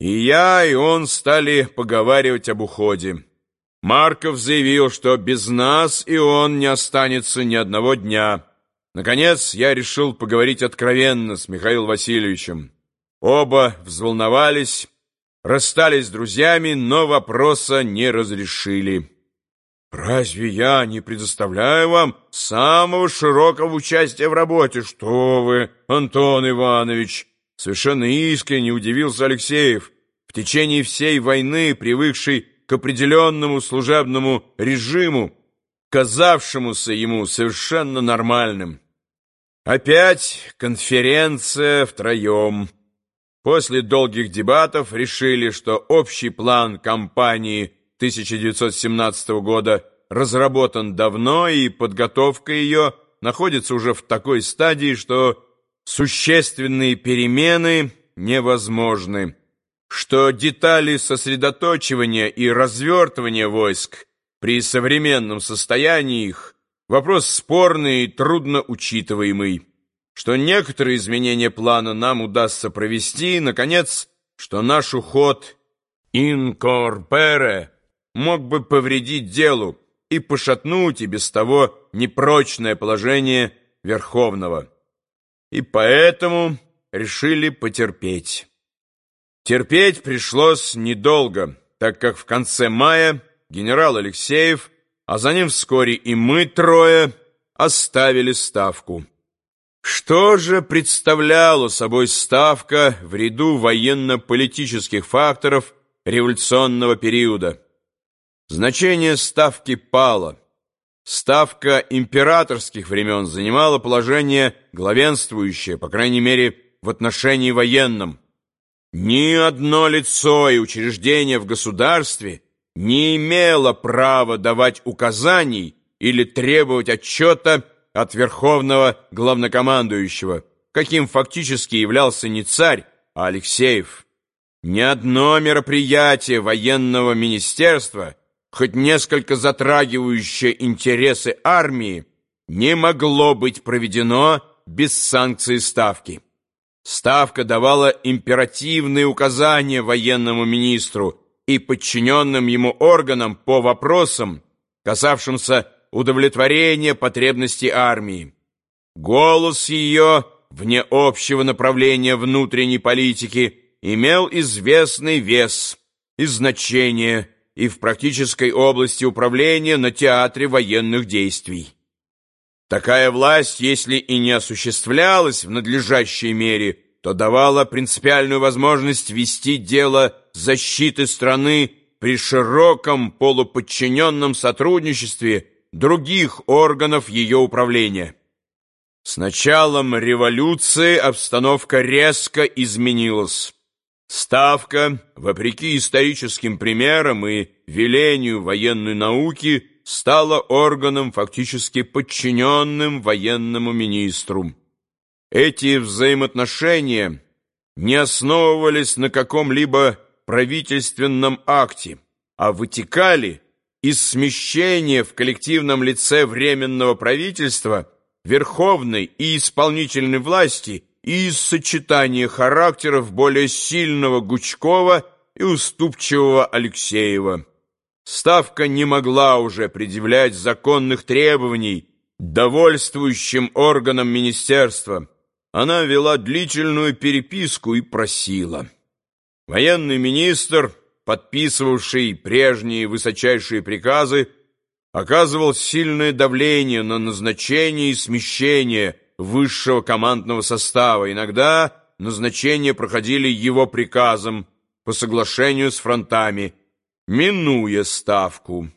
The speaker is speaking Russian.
И я, и он стали поговаривать об уходе. Марков заявил, что без нас и он не останется ни одного дня. Наконец, я решил поговорить откровенно с Михаилом Васильевичем. Оба взволновались, расстались с друзьями, но вопроса не разрешили. «Разве я не предоставляю вам самого широкого участия в работе? Что вы, Антон Иванович!» Совершенно искренне удивился Алексеев, в течение всей войны привыкший к определенному служебному режиму, казавшемуся ему совершенно нормальным. Опять конференция втроем. После долгих дебатов решили, что общий план кампании 1917 года разработан давно, и подготовка ее находится уже в такой стадии, что существенные перемены невозможны, что детали сосредоточивания и развертывания войск при современном состоянии их вопрос спорный и трудно учитываемый, что некоторые изменения плана нам удастся провести, и, наконец, что наш уход инкорпере мог бы повредить делу и пошатнуть и без того непрочное положение Верховного и поэтому решили потерпеть. Терпеть пришлось недолго, так как в конце мая генерал Алексеев, а за ним вскоре и мы трое, оставили ставку. Что же представляла собой ставка в ряду военно-политических факторов революционного периода? Значение ставки пало – Ставка императорских времен занимала положение главенствующее, по крайней мере, в отношении военном. Ни одно лицо и учреждение в государстве не имело права давать указаний или требовать отчета от верховного главнокомандующего, каким фактически являлся не царь, а Алексеев. Ни одно мероприятие военного министерства – хоть несколько затрагивающее интересы армии, не могло быть проведено без санкции Ставки. Ставка давала императивные указания военному министру и подчиненным ему органам по вопросам, касавшимся удовлетворения потребностей армии. Голос ее, вне общего направления внутренней политики, имел известный вес и значение – и в практической области управления на театре военных действий. Такая власть, если и не осуществлялась в надлежащей мере, то давала принципиальную возможность вести дело защиты страны при широком полуподчиненном сотрудничестве других органов ее управления. С началом революции обстановка резко изменилась. Ставка, вопреки историческим примерам и велению военной науки, стала органом, фактически подчиненным военному министру. Эти взаимоотношения не основывались на каком-либо правительственном акте, а вытекали из смещения в коллективном лице Временного правительства верховной и исполнительной власти – и из сочетания характеров более сильного Гучкова и уступчивого Алексеева. Ставка не могла уже предъявлять законных требований довольствующим органам министерства. Она вела длительную переписку и просила. Военный министр, подписывавший прежние высочайшие приказы, оказывал сильное давление на назначение и смещение высшего командного состава. Иногда назначения проходили его приказом по соглашению с фронтами, минуя ставку.